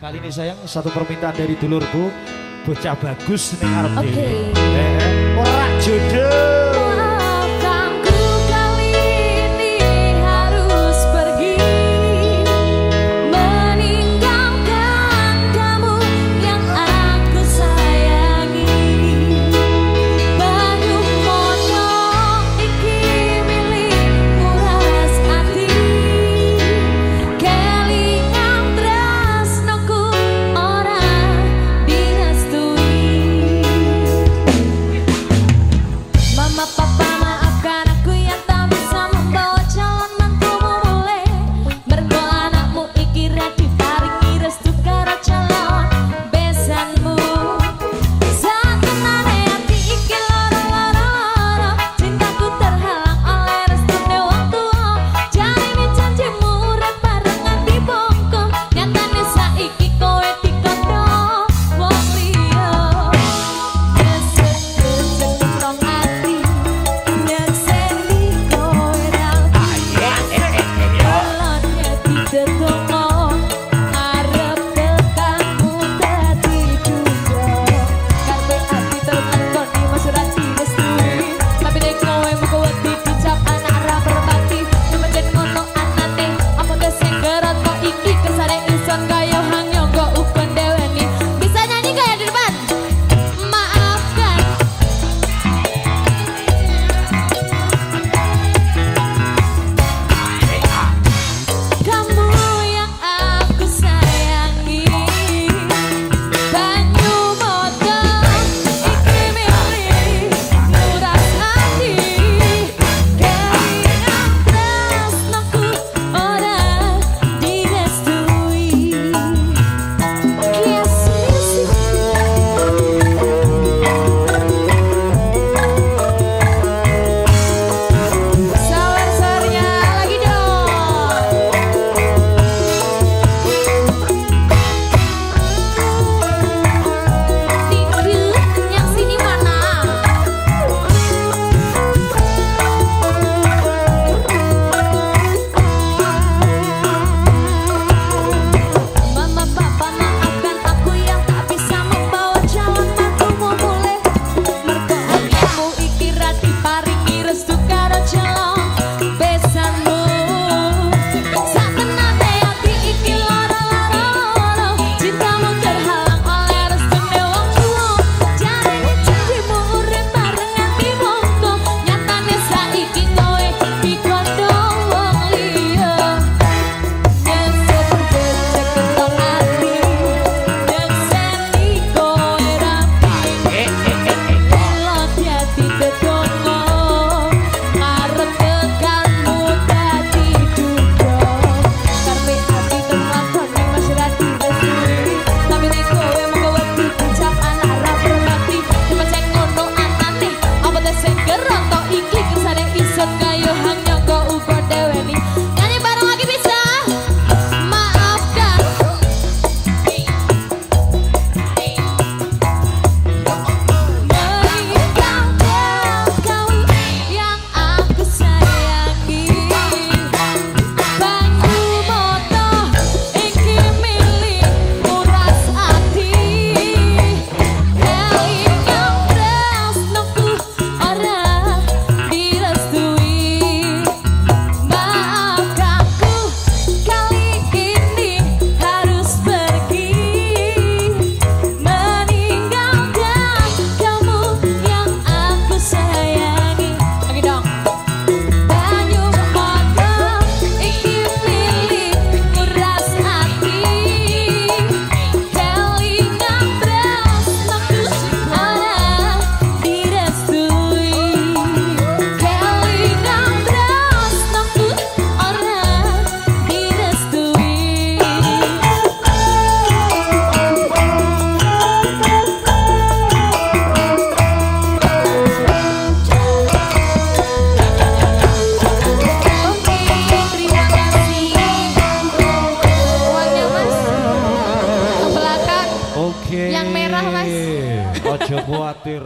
Kali ini sayang satu permintaan dari dulurku bocah bagus nih arep dhewe. Okay. Eh, eh. Jodoh Ojo khawatir.